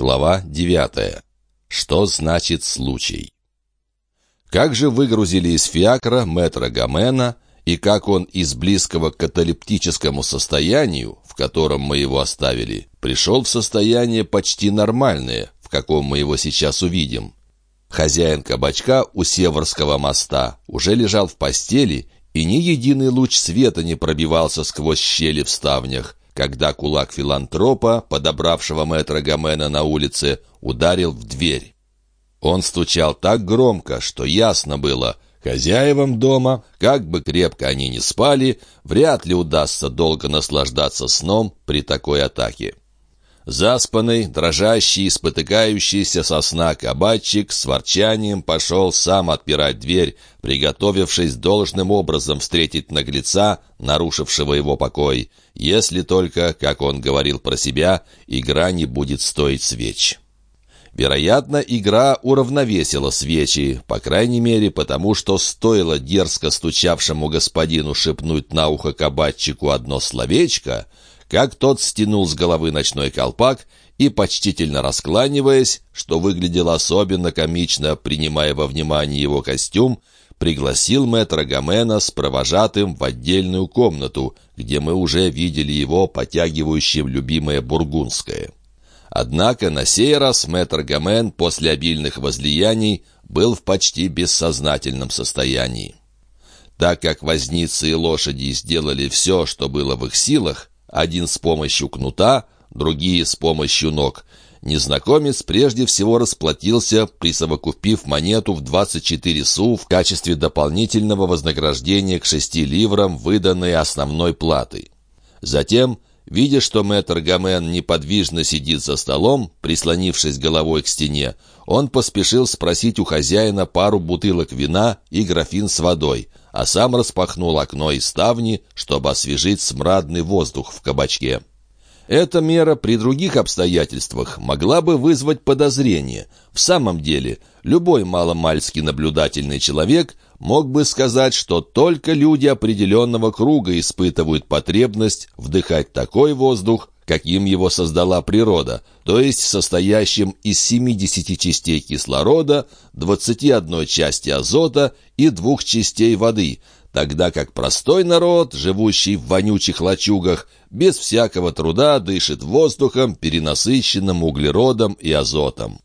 Глава 9. Что значит случай? Как же выгрузили из фиакра мэтра Гомена, и как он из близкого к каталептическому состоянию, в котором мы его оставили, пришел в состояние почти нормальное, в каком мы его сейчас увидим. Хозяин кабачка у Северского моста уже лежал в постели, и ни единый луч света не пробивался сквозь щели в ставнях, когда кулак филантропа, подобравшего мэтра Гомена на улице, ударил в дверь. Он стучал так громко, что ясно было, хозяевам дома, как бы крепко они ни спали, вряд ли удастся долго наслаждаться сном при такой атаке. Заспанный, дрожащий, спотыкающийся со сна кабачик с ворчанием пошел сам отпирать дверь, приготовившись должным образом встретить наглеца, нарушившего его покой, если только, как он говорил про себя, игра не будет стоить свеч. Вероятно, игра уравновесила свечи, по крайней мере, потому что стоило дерзко стучавшему господину шепнуть на ухо кабачику одно словечко — как тот стянул с головы ночной колпак и, почтительно раскланиваясь, что выглядело особенно комично, принимая во внимание его костюм, пригласил мэтра Гомена с провожатым в отдельную комнату, где мы уже видели его потягивающим любимое бургундское. Однако на сей раз мэтр Гомен после обильных возлияний был в почти бессознательном состоянии. Так как возницы и лошади сделали все, что было в их силах, один с помощью кнута, другие с помощью ног. Незнакомец прежде всего расплатился, присовокупив монету в 24 су в качестве дополнительного вознаграждения к шести ливрам, выданной основной платой. Затем, видя, что мэтр Гомен неподвижно сидит за столом, прислонившись головой к стене, он поспешил спросить у хозяина пару бутылок вина и графин с водой — а сам распахнул окно и ставни, чтобы освежить смрадный воздух в кабачке. Эта мера при других обстоятельствах могла бы вызвать подозрение. В самом деле, любой маломальски наблюдательный человек мог бы сказать, что только люди определенного круга испытывают потребность вдыхать такой воздух, каким его создала природа, то есть состоящим из 70 частей кислорода, 21 части азота и двух частей воды, тогда как простой народ, живущий в вонючих лачугах, без всякого труда дышит воздухом, перенасыщенным углеродом и азотом.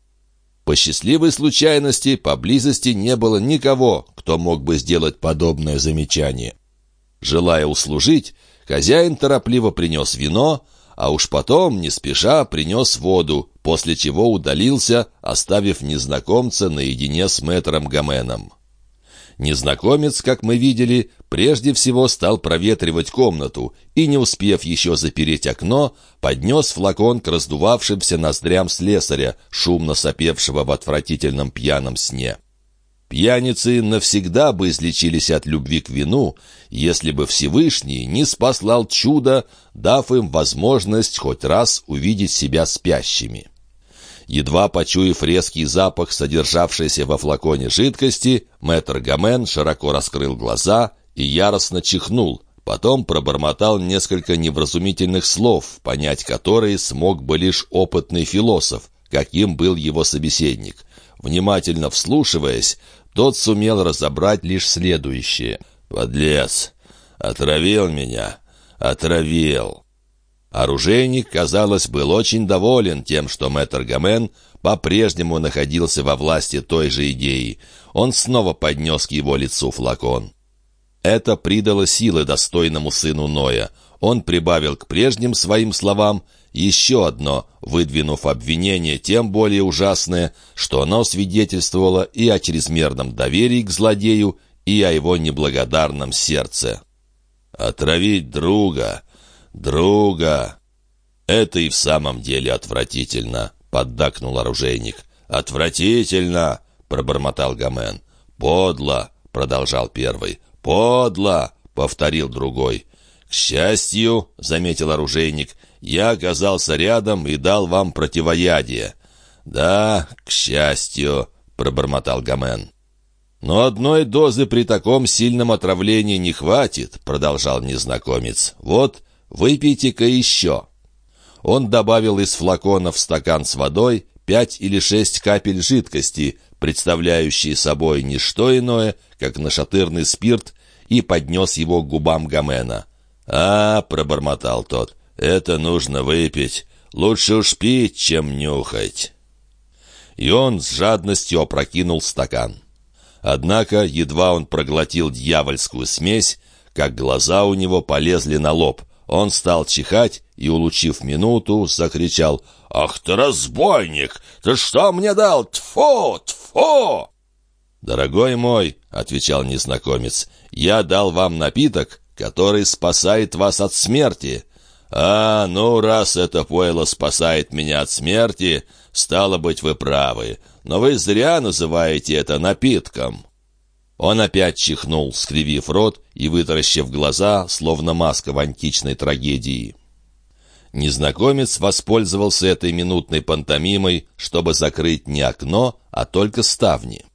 По счастливой случайности поблизости не было никого, кто мог бы сделать подобное замечание. Желая услужить, хозяин торопливо принес вино, а уж потом, не спеша, принес воду, после чего удалился, оставив незнакомца наедине с мэтром Гоменом. Незнакомец, как мы видели, прежде всего стал проветривать комнату и, не успев еще запереть окно, поднес флакон к раздувавшимся ноздрям слесаря, шумно сопевшего в отвратительном пьяном сне. Пьяницы навсегда бы излечились от любви к вину, если бы Всевышний не спаслал чудо, дав им возможность хоть раз увидеть себя спящими. Едва почуяв резкий запах, содержавшийся во флаконе жидкости, мэтр Гомен широко раскрыл глаза и яростно чихнул, потом пробормотал несколько невразумительных слов, понять которые смог бы лишь опытный философ, каким был его собеседник. Внимательно вслушиваясь, тот сумел разобрать лишь следующее. «Подлец! Отравил меня! Отравил!» Оружейник, казалось, был очень доволен тем, что мэтр Гомен по-прежнему находился во власти той же идеи. Он снова поднес к его лицу флакон. Это придало силы достойному сыну Ноя. Он прибавил к прежним своим словам еще одно, выдвинув обвинение тем более ужасное, что оно свидетельствовало и о чрезмерном доверии к злодею, и о его неблагодарном сердце. «Отравить друга! Друга!» «Это и в самом деле отвратительно!» — поддакнул оружейник. «Отвратительно!» — пробормотал Гомен. «Подло!» — продолжал первый. «Подло!» — повторил другой. «К счастью!» — заметил оружейник. Я оказался рядом и дал вам противоядие». «Да, к счастью», — пробормотал Гомен. «Но одной дозы при таком сильном отравлении не хватит», — продолжал незнакомец. «Вот, выпейте-ка еще». Он добавил из флакона в стакан с водой пять или шесть капель жидкости, представляющие собой не что иное, как нашатырный спирт, и поднес его к губам Гомена. «А, — пробормотал тот, — это нужно выпить. Лучше уж пить, чем нюхать». И он с жадностью опрокинул стакан. Однако, едва он проглотил дьявольскую смесь, как глаза у него полезли на лоб. Он стал чихать и, улучив минуту, закричал «Ах ты, разбойник! Ты что мне дал? Тфу! Тфу!» «Дорогой мой», — отвечал незнакомец, — «я дал вам напиток, который спасает вас от смерти». «А, ну, раз это пойло спасает меня от смерти, стало быть, вы правы, но вы зря называете это напитком». Он опять чихнул, скривив рот и вытаращив глаза, словно маска в античной трагедии. Незнакомец воспользовался этой минутной пантомимой, чтобы закрыть не окно, а только ставни.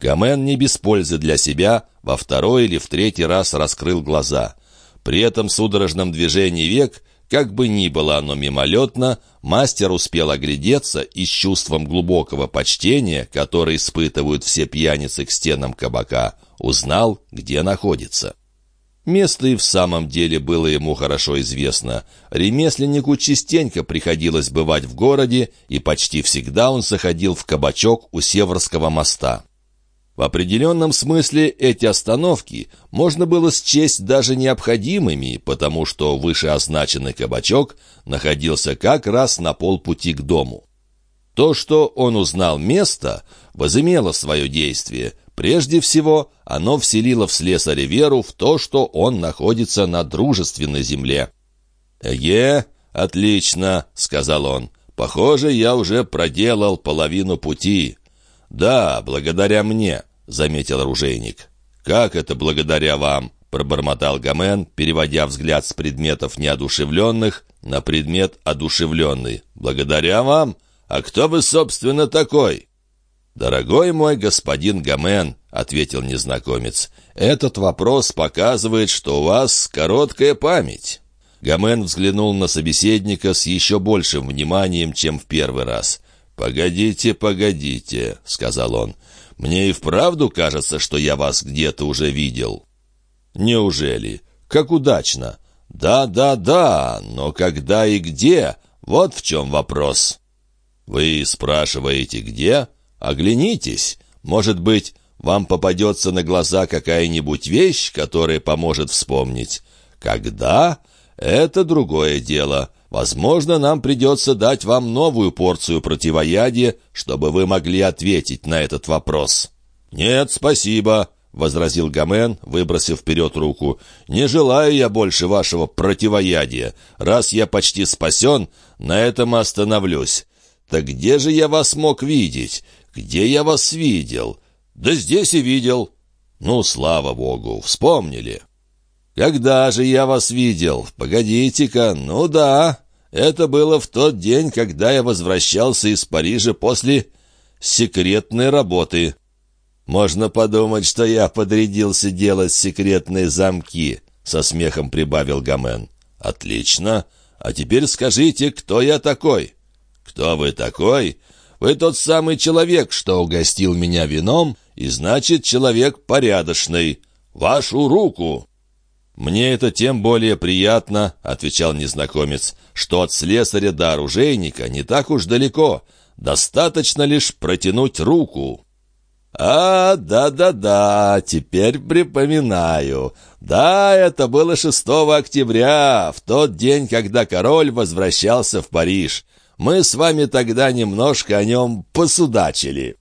Гомен не без пользы для себя во второй или в третий раз раскрыл глаза. При этом судорожном движении век, как бы ни было оно мимолетно, мастер успел оглядеться и с чувством глубокого почтения, которое испытывают все пьяницы к стенам кабака, узнал, где находится. Место и в самом деле было ему хорошо известно. Ремесленнику частенько приходилось бывать в городе, и почти всегда он заходил в кабачок у Северского моста. В определенном смысле эти остановки можно было счесть даже необходимыми, потому что вышеозначенный кабачок находился как раз на полпути к дому. То, что он узнал место, возымело свое действие. Прежде всего, оно вселило в слесаря веру в то, что он находится на дружественной земле. «Эге, отлично», — сказал он. «Похоже, я уже проделал половину пути». «Да, благодаря мне заметил оружейник. «Как это благодаря вам?» — пробормотал Гомен, переводя взгляд с предметов неодушевленных на предмет одушевленный. «Благодаря вам? А кто вы, собственно, такой?» «Дорогой мой господин Гомен», — ответил незнакомец, — «этот вопрос показывает, что у вас короткая память». Гомен взглянул на собеседника с еще большим вниманием, чем в первый раз. «Погодите, погодите», — сказал он, — мне и вправду кажется, что я вас где-то уже видел». «Неужели? Как удачно!» «Да, да, да, но когда и где? Вот в чем вопрос». «Вы спрашиваете, где? Оглянитесь. Может быть, вам попадется на глаза какая-нибудь вещь, которая поможет вспомнить. Когда? Это другое дело. Возможно, нам придется дать вам новую порцию противоядия, чтобы вы могли ответить на этот вопрос». «Нет, спасибо», — возразил Гомен, выбросив вперед руку. «Не желаю я больше вашего противоядия. Раз я почти спасен, на этом остановлюсь. Так где же я вас мог видеть? Где я вас видел? Да здесь и видел». «Ну, слава богу, вспомнили». «Когда же я вас видел? Погодите-ка, ну да, это было в тот день, когда я возвращался из Парижа после секретной работы. Можно подумать, что я подрядился делать секретные замки», — со смехом прибавил Гомен. «Отлично. А теперь скажите, кто я такой?» «Кто вы такой?» «Вы тот самый человек, что угостил меня вином, и значит, человек порядочный. Вашу руку!» «Мне это тем более приятно», — отвечал незнакомец, «что от слесаря до оружейника не так уж далеко. Достаточно лишь протянуть руку». «А, да-да-да, теперь припоминаю. Да, это было 6 октября, в тот день, когда король возвращался в Париж. Мы с вами тогда немножко о нем посудачили».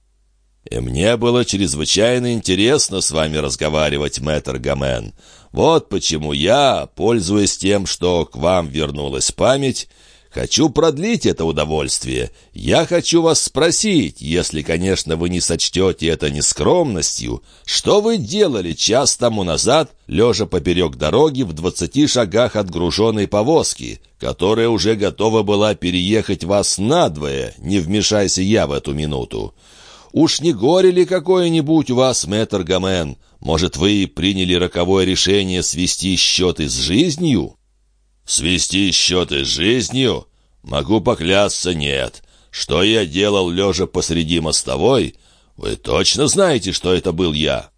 «И мне было чрезвычайно интересно с вами разговаривать, мэтр Гомен. Вот почему я, пользуясь тем, что к вам вернулась память, хочу продлить это удовольствие. Я хочу вас спросить, если, конечно, вы не сочтете это нескромностью, что вы делали час тому назад, лежа поперек дороги в двадцати шагах от груженной повозки, которая уже готова была переехать вас надвое, не вмешайся я в эту минуту. Уж не горе ли какое-нибудь у вас, мэтр Гомен? Может, вы приняли роковое решение свести счеты с жизнью?» «Свести счеты с жизнью? «Могу поклясться, нет. Что я делал, лежа посреди мостовой? Вы точно знаете, что это был я?»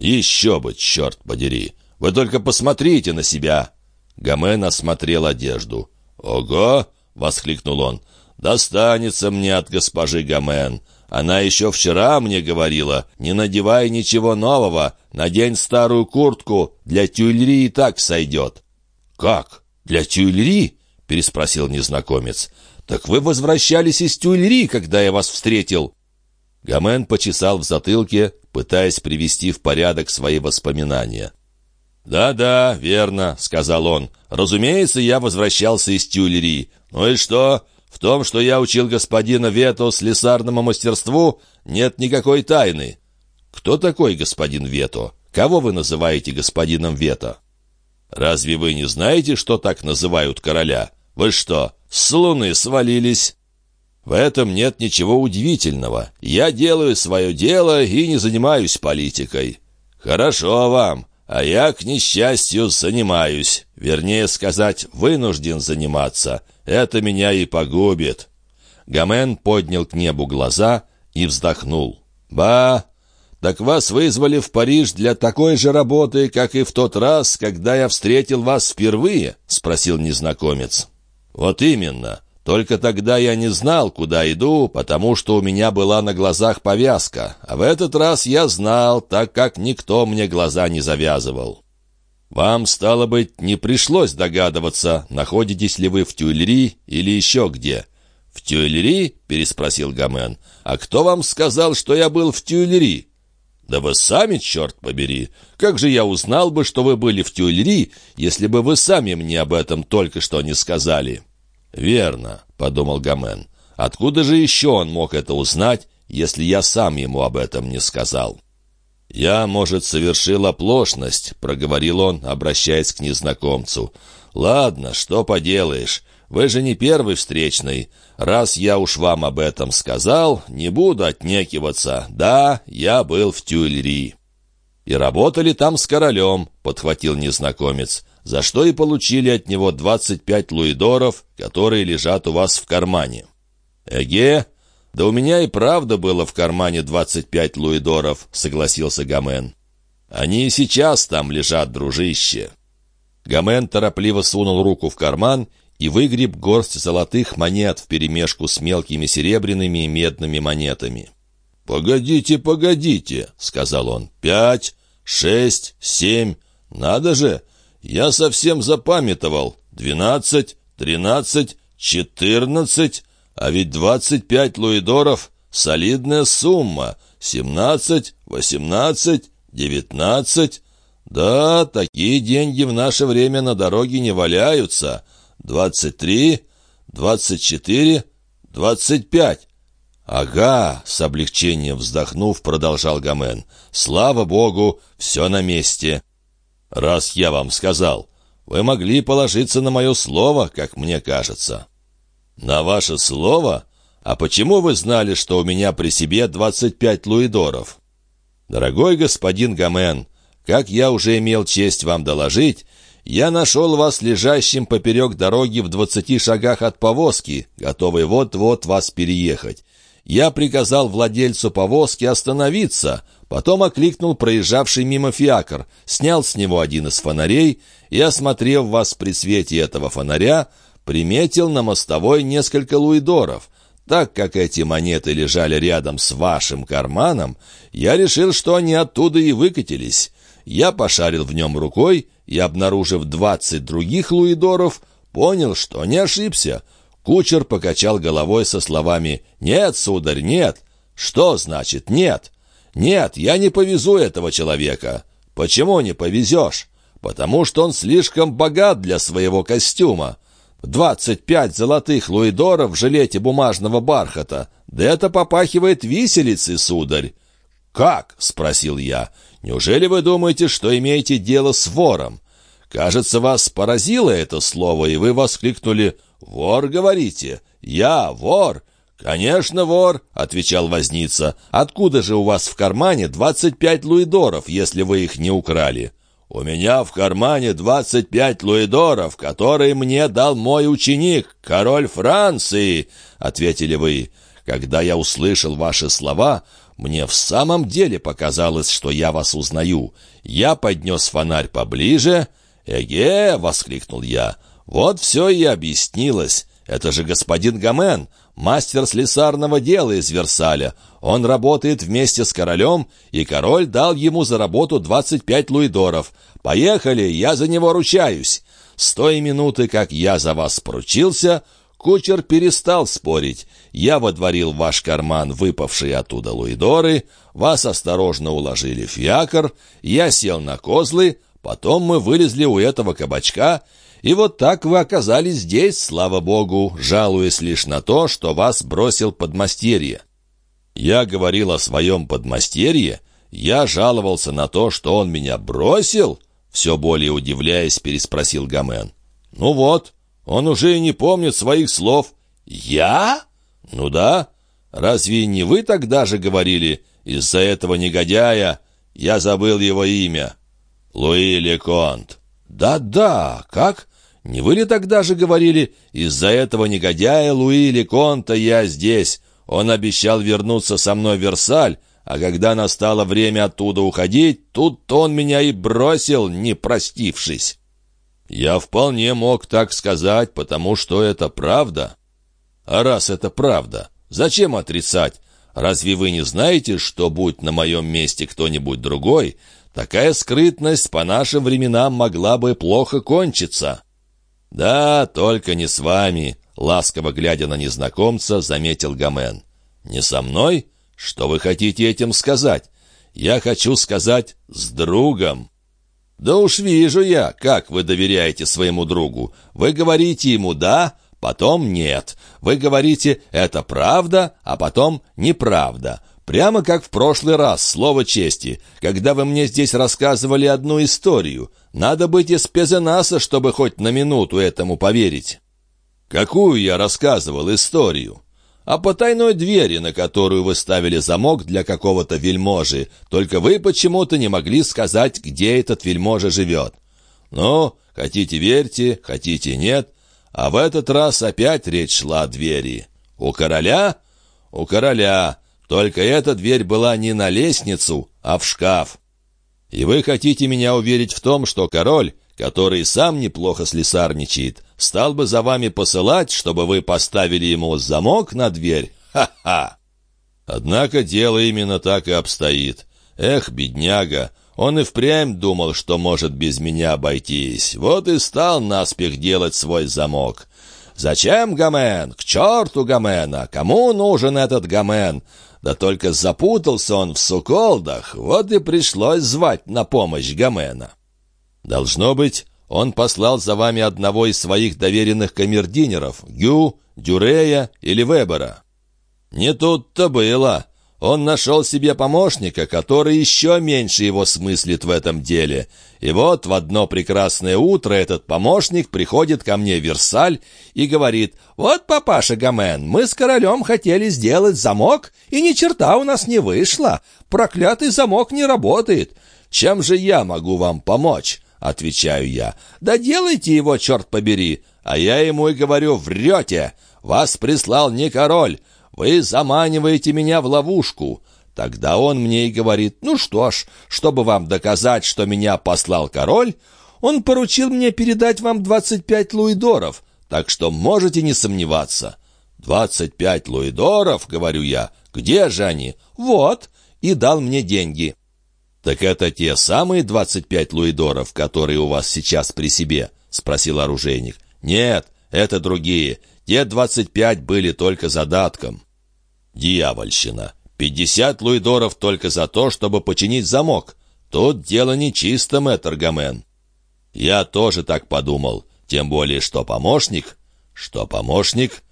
«Еще бы, черт подери! Вы только посмотрите на себя!» Гомен осмотрел одежду. «Ого!» — воскликнул он. «Достанется мне от госпожи Гомен. Она еще вчера мне говорила, не надевай ничего нового, надень старую куртку, для тюльри и так сойдет». «Как? Для тюльри?» — переспросил незнакомец. «Так вы возвращались из тюльри, когда я вас встретил». Гомен почесал в затылке, пытаясь привести в порядок свои воспоминания. «Да-да, верно», — сказал он. «Разумеется, я возвращался из тюльри. Ну и что? В том, что я учил господина Вето слесарному мастерству, нет никакой тайны». «Кто такой господин Вето? Кого вы называете господином Вето?» «Разве вы не знаете, что так называют короля? Вы что, с луны свалились?» В этом нет ничего удивительного. Я делаю свое дело и не занимаюсь политикой. Хорошо вам, а я, к несчастью, занимаюсь. Вернее сказать, вынужден заниматься. Это меня и погубит». Гомен поднял к небу глаза и вздохнул. «Ба, так вас вызвали в Париж для такой же работы, как и в тот раз, когда я встретил вас впервые?» — спросил незнакомец. «Вот именно. Только тогда я не знал, куда иду, потому что у меня была на глазах повязка. А в этот раз я знал, так как никто мне глаза не завязывал. Вам, стало быть, не пришлось догадываться, находитесь ли вы в Тюильри или еще где. «В Тюильри?» — переспросил Гомен. «А кто вам сказал, что я был в Тюильри?» «Да вы сами, черт побери! Как же я узнал бы, что вы были в Тюильри, если бы вы сами мне об этом только что не сказали?» «Верно», — подумал Гомен. «Откуда же еще он мог это узнать, если я сам ему об этом не сказал?» «Я, может, совершил оплошность», — проговорил он, обращаясь к незнакомцу. «Ладно, что поделаешь. Вы же не первый встречный. Раз я уж вам об этом сказал, не буду отнекиваться. Да, я был в Тюильри». «И работали там с королем», — подхватил незнакомец за что и получили от него 25 луидоров, которые лежат у вас в кармане. «Эге, да у меня и правда было в кармане 25 луидоров», — согласился Гомен. «Они и сейчас там лежат, дружище». Гомен торопливо сунул руку в карман и выгреб горсть золотых монет вперемешку с мелкими серебряными и медными монетами. «Погодите, погодите», — сказал он, — «пять, шесть, семь, надо же, я совсем запамятовал. Двенадцать, тринадцать, четырнадцать, а ведь двадцать пять луидоров — солидная сумма. Семнадцать, восемнадцать, девятнадцать. Да, такие деньги в наше время на дороге не валяются. Двадцать три, двадцать четыре, двадцать пять. «Ага», — с облегчением вздохнув, продолжал Гомен. «Слава богу, все на месте раз я вам сказал. Вы могли положиться на мое слово, как мне кажется». «На ваше слово? А почему вы знали, что у меня при себе 25 луидоров?» «Дорогой господин Гомен, как я уже имел честь вам доложить, я нашел вас лежащим поперек дороги в двадцати шагах от повозки, готовый вот-вот вас переехать. Я приказал владельцу повозки остановиться, потом окликнул проезжавший мимо фиакр, снял с него один из фонарей и, осмотрев вас при свете этого фонаря, приметил на мостовой несколько луидоров. Так как эти монеты лежали рядом с вашим карманом, я решил, что они оттуда и выкатились. Я пошарил в нем рукой и, обнаружив двадцать других луидоров, понял, что не ошибся — Кучер покачал головой со словами «Нет, сударь, нет». «Что значит «нет»?» «Нет, я не повезу этого человека». «Почему не повезешь?» «Потому что он слишком богат для своего костюма». «Двадцать пять золотых луидоров в жилете бумажного бархата. Да это попахивает виселицей, сударь». «Как?» — спросил я. «Неужели вы думаете, что имеете дело с вором?» Кажется, вас поразило это слово, и вы воскликнули «Вор, говорите? Я вор?» «Конечно, вор», — отвечал возница. «Откуда же у вас в кармане двадцать пять луидоров, если вы их не украли?» «У меня в кармане двадцать пять луидоров, которые мне дал мой ученик, король Франции», — ответили вы. «Когда я услышал ваши слова, мне в самом деле показалось, что я вас узнаю. Я поднес фонарь поближе. «Эге!» — воскликнул я. «Вот все и объяснилось. Это же господин Гомен, мастер слесарного дела из Версаля. Он работает вместе с королем, и король дал ему за работу 25 луидоров. Поехали, я за него ручаюсь. С той минуты, как я за вас поручился, кучер перестал спорить. Я водворил в ваш карман выпавшие оттуда луидоры, вас осторожно уложили в фиакр, я сел на козлы, потом мы вылезли у этого кабачка, и вот так вы оказались здесь, слава богу, жалуясь лишь на то, что вас бросил подмастерье. Я говорил о своем подмастерье, я жаловался на то, что он меня бросил, все более удивляясь, переспросил Гомен. Ну вот, он уже и не помнит своих слов. Я? Ну да. Разве не вы тогда же говорили, из-за этого негодяя я забыл его имя? Луи Леконт. Да-да, как? Не вы ли тогда же говорили, из-за этого негодяя Луи Леконта я здесь? Он обещал вернуться со мной в Версаль, а когда настало время оттуда уходить, тут он меня и бросил, не простившись. Я вполне мог так сказать, потому что это правда. А раз это правда, зачем отрицать? Разве вы не знаете, что, будь на моем месте кто-нибудь другой, такая скрытность по нашим временам могла бы плохо кончиться? Да, только не с вами, ласково глядя на незнакомца, заметил Гомен. «Не со мной? Что вы хотите этим сказать? Я хочу сказать «с другом». «Да уж вижу я, как вы доверяете своему другу. Вы говорите ему «да», потом «нет». Вы говорите «это правда», а потом «неправда». Прямо как в прошлый раз, слово чести, когда вы мне здесь рассказывали одну историю. Надо быть из Пезенаса, чтобы хоть на минуту этому поверить. Какую я рассказывал историю? О потайной двери, на которую вы ставили замок для какого-то вельможи, только вы почему-то не могли сказать, где этот вельможа живет. Ну, хотите верьте, хотите нет, а в этот раз опять речь шла о двери. У короля? У короля. Только эта дверь была не на лестницу, а в шкаф. И вы хотите меня уверить в том, что король, который сам неплохо слесарничает, стал бы за вами посылать, чтобы вы поставили ему замок на дверь? Ха-ха!» Однако дело именно так и обстоит. Эх, бедняга, он и впрямь думал, что может без меня обойтись. Вот и стал наспех делать свой замок. «Зачем Гомен? К черту Гомена! Кому нужен этот Гомен?» Да только запутался он в суколдах, вот и пришлось звать на помощь Гомена. Должно быть, он послал за вами одного из своих доверенных камердинеров, Гю, Дюрея или Вебера. Не тут-то было. Он нашел себе помощника, который еще меньше его смыслит в этом деле. И вот в одно прекрасное утро этот помощник приходит ко мне в Версаль и говорит, «Вот, папаша Гомен, мы с королем хотели сделать замок, и ни черта у нас не вышло. Проклятый замок не работает. Чем же я могу вам помочь?» — отвечаю я. «Да делайте его, черт побери!» А я ему и говорю, «Врете! Вас прислал не король! Вы заманиваете меня в ловушку!» Тогда он мне и говорит, «Ну что ж, чтобы вам доказать, что меня послал король, он поручил мне передать вам двадцать пять луидоров, так что можете не сомневаться». «Двадцать пять луидоров?» — говорю я. «Где же они?» «Вот!» — и дал мне деньги. «Так это те самые двадцать пять луидоров, которые у вас сейчас при себе?» — спросил оружейник. «Нет, это другие. Те двадцать пять были только задатком». «Дьявольщина! Пятьдесят луидоров только за то, чтобы починить замок. Тут дело нечисто, мэтр Гомен». «Я тоже так подумал, тем более что помощник...» «Что помощник?»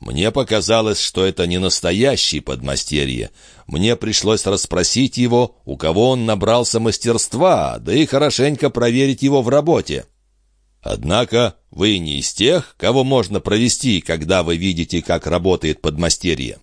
Мне показалось, что это не настоящий подмастерье. Мне пришлось расспросить его, у кого он набрался мастерства, да и хорошенько проверить его в работе. Однако вы не из тех, кого можно провести, когда вы видите, как работает подмастерье.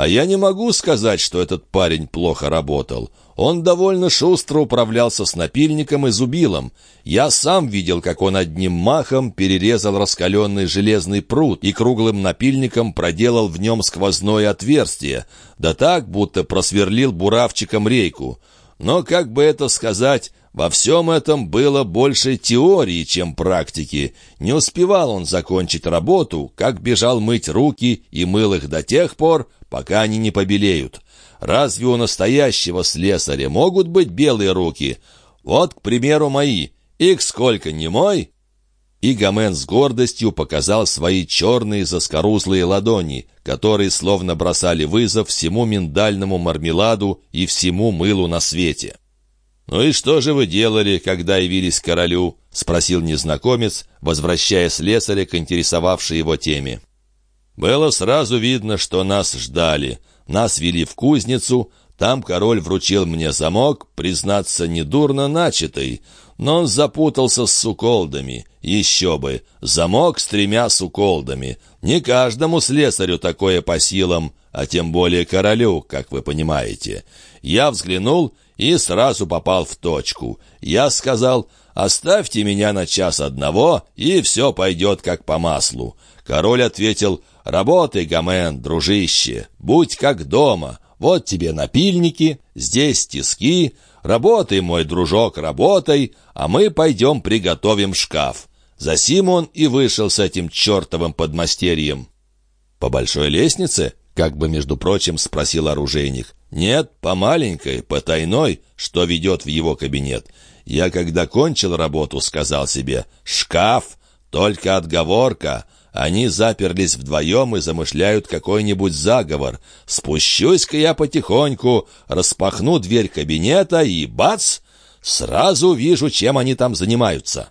А я не могу сказать, что этот парень плохо работал. Он довольно шустро управлялся с напильником и зубилом. Я сам видел, как он одним махом перерезал раскаленный железный пруд и круглым напильником проделал в нем сквозное отверстие, да так, будто просверлил буравчиком рейку. Но, как бы это сказать, во всем этом было больше теории, чем практики. Не успевал он закончить работу, как бежал мыть руки и мыл их до тех пор, пока они не побелеют. Разве у настоящего слесаря могут быть белые руки? Вот, к примеру, мои. Их сколько, не мой?» И Гомен с гордостью показал свои черные заскорузлые ладони, которые словно бросали вызов всему миндальному мармеладу и всему мылу на свете. «Ну и что же вы делали, когда явились королю?» — спросил незнакомец, возвращая слесаря к интересовавшей его теме. Было сразу видно, что нас ждали. Нас вели в кузницу, там король вручил мне замок, признаться, недурно начатый, но он запутался с суколдами. Еще бы, замок с тремя суколдами. Не каждому слесарю такое по силам, а тем более королю, как вы понимаете. Я взглянул и сразу попал в точку. Я сказал, оставьте меня на час одного, и все пойдет как по маслу. Король ответил, «Работай, Гомен, дружище, будь как дома. Вот тебе напильники, здесь тиски. Работай, мой дружок, работай, а мы пойдем приготовим шкаф». За Симон и вышел с этим чертовым подмастерьем. «По большой лестнице?» — как бы, между прочим, спросил оружейник. «Нет, по маленькой, по тайной, что ведет в его кабинет. Я, когда кончил работу, сказал себе, шкаф, только отговорка, они заперлись вдвоем и замышляют какой-нибудь заговор. Спущусь-ка я потихоньку, распахну дверь кабинета и бац! Сразу вижу, чем они там занимаются.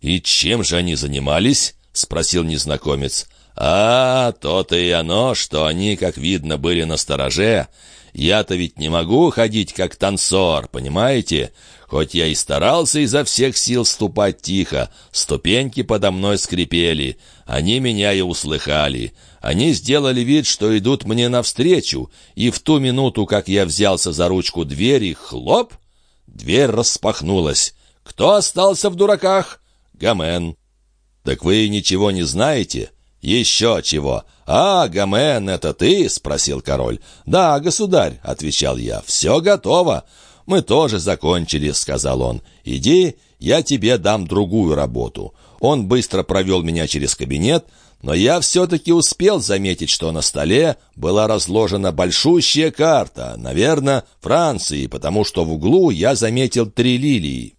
«И чем же они занимались?» — спросил незнакомец. «А, то-то и оно, что они, как видно, были на стороже. Я-то ведь не могу ходить как танцор, понимаете? Хоть я и старался изо всех сил ступать тихо, ступеньки подо мной скрипели. Они меня и услыхали. Они сделали вид, что идут мне навстречу, и в ту минуту, как я взялся за ручку двери, хлоп, дверь распахнулась. Кто остался в дураках? Гомен. «Так вы ничего не знаете?» «Еще чего!» «А, Гомен, это ты?» — спросил король. «Да, государь», — отвечал я, — «все готово». «Мы тоже закончили», — сказал он. «Иди, я тебе дам другую работу». Он быстро провел меня через кабинет, но я все-таки успел заметить, что на столе была разложена большущая карта, наверное, Франции, потому что в углу я заметил три лилии.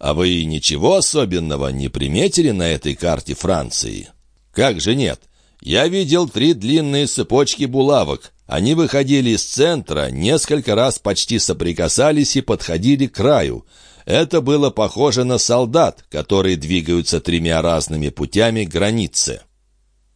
А вы ничего особенного не приметили на этой карте Франции? Как же нет? Я видел три длинные цепочки булавок. Они выходили из центра, несколько раз почти соприкасались и подходили к краю. Это было похоже на солдат, которые двигаются тремя разными путями к границе.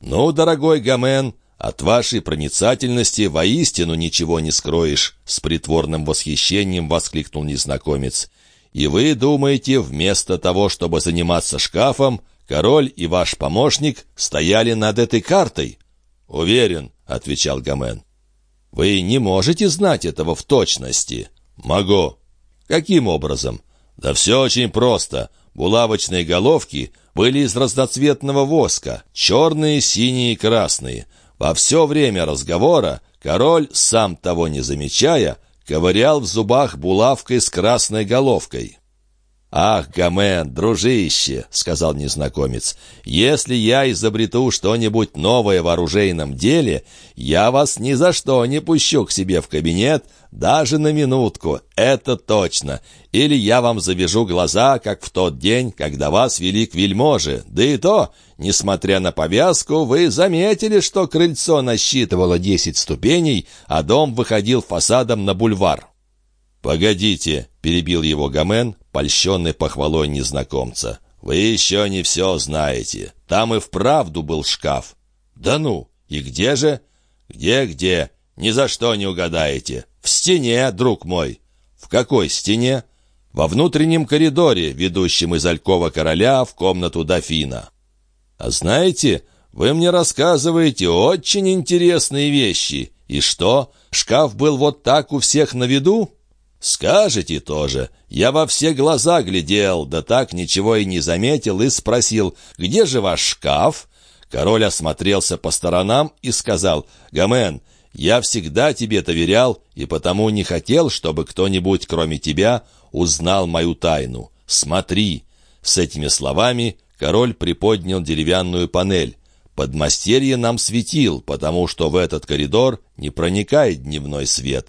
«Ну, дорогой Гомен, от вашей проницательности воистину ничего не скроешь», с притворным восхищением воскликнул незнакомец. «И вы думаете, вместо того, чтобы заниматься шкафом, король и ваш помощник стояли над этой картой?» «Уверен», — отвечал Гомен. «Вы не можете знать этого в точности?» «Могу». «Каким образом?» Да все очень просто. Булавочные головки были из разноцветного воска, черные, синие и красные. Во все время разговора король, сам того не замечая, ковырял в зубах булавкой с красной головкой. «Ах, Гомен, дружище!» — сказал незнакомец. «Если я изобрету что-нибудь новое в оружейном деле, я вас ни за что не пущу к себе в кабинет, даже на минутку, это точно. Или я вам завяжу глаза, как в тот день, когда вас вели к вельможе. Да и то, несмотря на повязку, вы заметили, что крыльцо насчитывало десять ступеней, а дом выходил фасадом на бульвар». «Погодите», — перебил его Гомен, польщенный похвалой незнакомца. «Вы еще не все знаете. Там и вправду был шкаф». «Да ну! И где же?» «Где-где? Ни за что не угадаете. В стене, друг мой». «В какой стене?» «Во внутреннем коридоре, ведущем из Алькова короля в комнату дофина». «А знаете, вы мне рассказываете очень интересные вещи. И что, шкаф был вот так у всех на виду? «Скажете тоже. Я во все глаза глядел, да так ничего и не заметил, и спросил, где же ваш шкаф?» Король осмотрелся по сторонам и сказал, «Гомен, я всегда тебе доверял и потому не хотел, чтобы кто-нибудь, кроме тебя, узнал мою тайну. Смотри!» С этими словами король приподнял деревянную панель. Подмастерье нам светил, потому что в этот коридор не проникает дневной свет.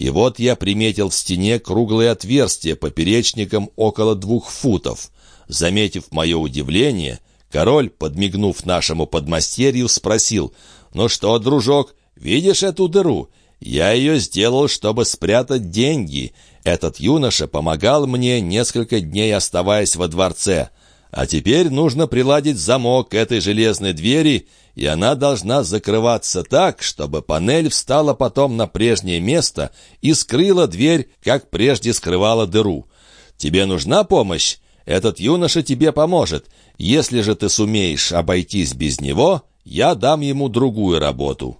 И вот я приметил в стене круглое отверстие поперечником около двух футов. Заметив мое удивление, король, подмигнув нашему подмастерью, спросил, «Ну что, дружок, видишь эту дыру? Я ее сделал, чтобы спрятать деньги. Этот юноша помогал мне несколько дней, оставаясь во дворце. А теперь нужно приладить замок этой железной двери, и она должна закрываться так, чтобы панель встала потом на прежнее место и скрыла дверь, как прежде скрывала дыру. Тебе нужна помощь? Этот юноша тебе поможет. Если же ты сумеешь обойтись без него, я дам ему другую работу».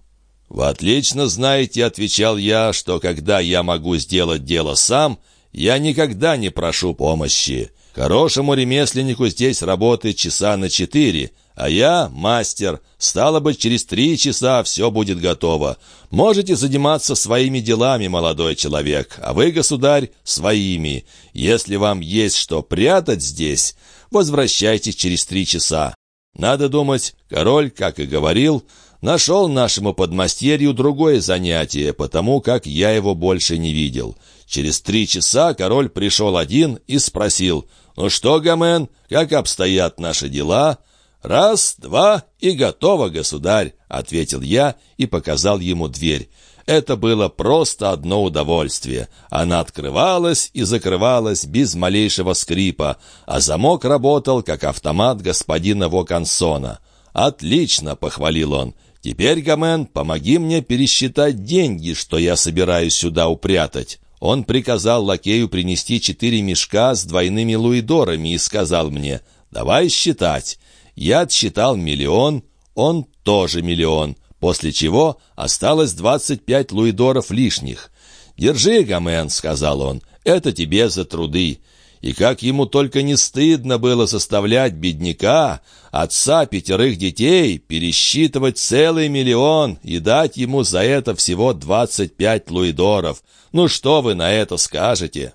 «Вы отлично знаете», — отвечал я, «что когда я могу сделать дело сам, я никогда не прошу помощи. Хорошему ремесленнику здесь работает часа на четыре, а я мастер. Стало быть, через три часа все будет готово. Можете заниматься своими делами, молодой человек, а вы, государь, своими. Если вам есть что прятать здесь, возвращайтесь через три часа. Надо думать, король, как и говорил, нашел нашему подмастерью другое занятие, потому как я его больше не видел. Через три часа король пришел один и спросил, «Ну что, Гомен, как обстоят наши дела?» «Раз, два и готово, государь», — ответил я и показал ему дверь. Это было просто одно удовольствие. Она открывалась и закрывалась без малейшего скрипа, а замок работал, как автомат господина Вокансона. «Отлично!» — похвалил он. «Теперь, Гомен, помоги мне пересчитать деньги, что я собираюсь сюда упрятать». Он приказал лакею принести четыре мешка с двойными луидорами и сказал мне, «Давай считать». Я отсчитал миллион, он тоже миллион, после чего осталось двадцать пять луидоров лишних. «Держи, Гомен», — сказал он, — «это тебе за труды». И как ему только не стыдно было составлять бедняка, отца пятерых детей, пересчитывать целый миллион и дать ему за это всего двадцать пять луидоров. Ну что вы на это скажете?»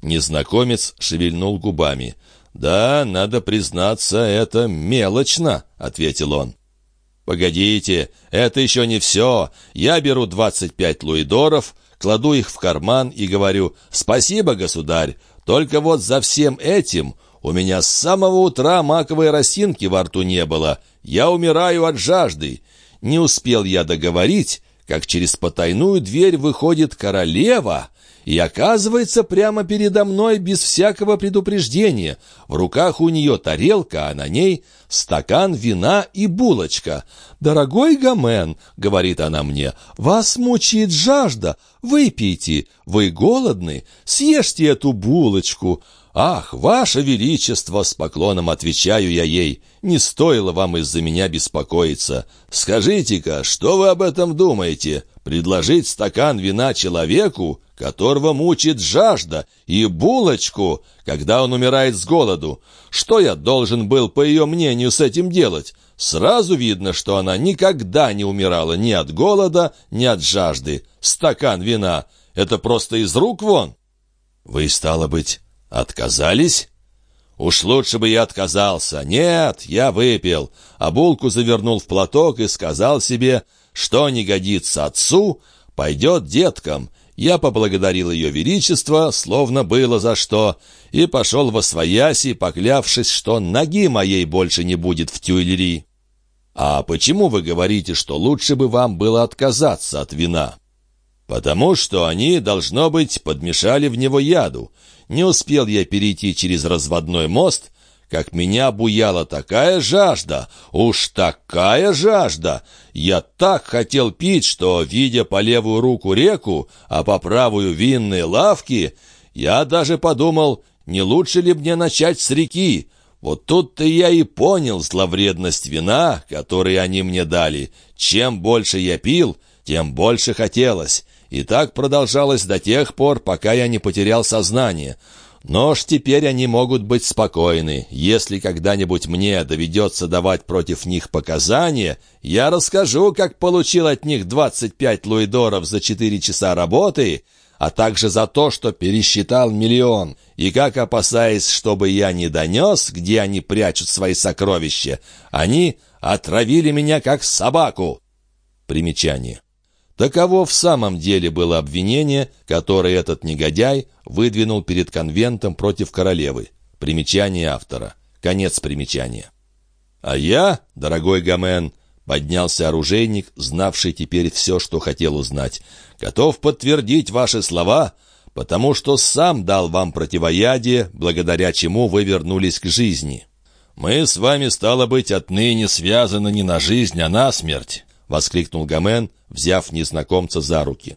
Незнакомец шевельнул губами. «Да, надо признаться, это мелочно», — ответил он. «Погодите, это еще не все. Я беру двадцать пять луидоров, кладу их в карман и говорю «Спасибо, государь, только вот за всем этим у меня с самого утра маковой росинки во рту не было. Я умираю от жажды. Не успел я договорить, как через потайную дверь выходит королева и оказывается прямо передо мной без всякого предупреждения. В руках у нее тарелка, а на ней стакан вина и булочка. «Дорогой Гомен», — говорит она мне, — «вас мучает жажда. Выпейте. Вы голодны? Съешьте эту булочку». «Ах, ваше величество!» — с поклоном отвечаю я ей. «Не стоило вам из-за меня беспокоиться. Скажите-ка, что вы об этом думаете? Предложить стакан вина человеку, которого мучит жажда, и булочку, когда он умирает с голоду? Что я должен был, по ее мнению, с этим делать? Сразу видно, что она никогда не умирала ни от голода, ни от жажды. Стакан вина — это просто из рук вон». «Вы, стало быть...» «Отказались?» «Уж лучше бы я отказался. Нет, я выпил, а булку завернул в платок и сказал себе, что не годится отцу, пойдет деткам. Я поблагодарил ее величество, словно было за что, и пошел во свояси, поклявшись, что ноги моей больше не будет в тюйлери. «А почему вы говорите, что лучше бы вам было отказаться от вина?» «Потому что они, должно быть, подмешали в него яду. Не успел я перейти через разводной мост, как меня буяла такая жажда, уж такая жажда. Я так хотел пить, что, видя по левую руку реку, а по правую винные лавки, я даже подумал, не лучше ли мне начать с реки. Вот тут-то я и понял зловредность вина, который они мне дали. Чем больше я пил, тем больше хотелось. И так продолжалось до тех пор, пока я не потерял сознание. Но ж теперь они могут быть спокойны. Если когда-нибудь мне доведется давать против них показания, я расскажу, как получил от них 25 луидоров за 4 часа работы, а также за то, что пересчитал миллион, и как, опасаясь, чтобы я не донес, где они прячут свои сокровища, они отравили меня как собаку. Примечание. Таково в самом деле было обвинение, которое этот негодяй выдвинул перед конвентом против королевы. Примечание автора. Конец примечания. «А я, дорогой Гомен, — поднялся оружейник, знавший теперь все, что хотел узнать, — готов подтвердить ваши слова, потому что сам дал вам противоядие, благодаря чему вы вернулись к жизни. Мы с вами, стало быть, отныне связаны не на жизнь, а на смерть. — воскликнул Гомен, взяв незнакомца за руки.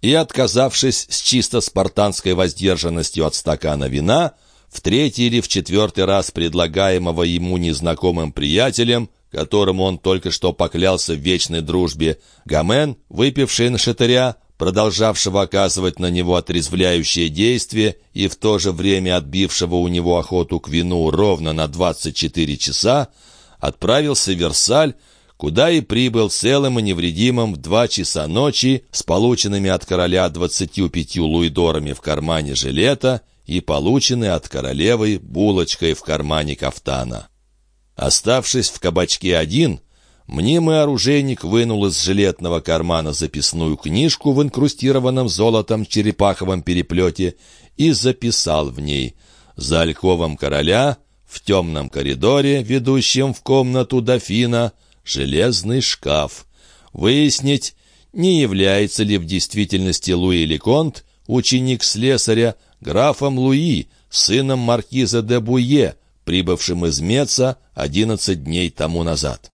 И, отказавшись с чисто спартанской воздержанностью от стакана вина, в третий или в четвертый раз предлагаемого ему незнакомым приятелем, которому он только что поклялся в вечной дружбе, Гомен, выпивший на шатыря, продолжавшего оказывать на него отрезвляющее действие и в то же время отбившего у него охоту к вину ровно на 24 часа, отправился в Версаль, куда и прибыл целым и невредимым в два часа ночи с полученными от короля двадцатью пятью луидорами в кармане жилета и полученной от королевы булочкой в кармане кафтана. Оставшись в кабачке один, мнимый оружейник вынул из жилетного кармана записную книжку в инкрустированном золотом черепаховом переплете и записал в ней «За альковом короля в темном коридоре, ведущем в комнату дофина, железный шкаф. Выяснить, не является ли в действительности Луи Леконт, ученик слесаря, графом Луи, сыном маркиза де Буе, прибывшим из Меца 11 дней тому назад.